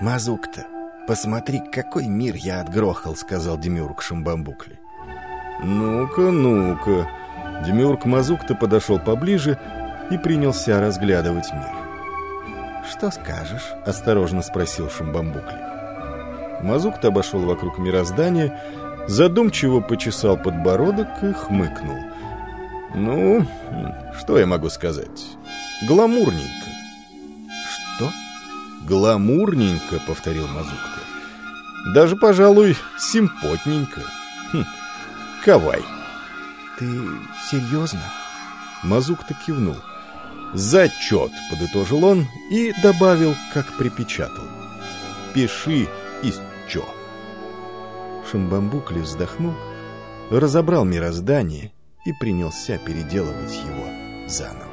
Мазук-то, посмотри, какой мир я отгрохал, сказал Демиург Шамбамбукли. Ну-ка, ну-ка. Демиург Мазук-то подошел поближе и принялся разглядывать мир. «Что скажешь?» — осторожно спросил Шамбамбукли. Мазук-то обошел вокруг мироздания, задумчиво почесал подбородок и хмыкнул. «Ну, что я могу сказать? Гламурненько». «Что?» «Гламурненько», — повторил Мазукта. «Даже, пожалуй, симпотненько. Хм, кавай». «Ты серьезно?» Мазукта кивнул. «Зачет», — подытожил он и добавил, как припечатал. «Пиши из чё». Шамбамбукли вздохнул, разобрал мироздание и принялся переделывать его заново.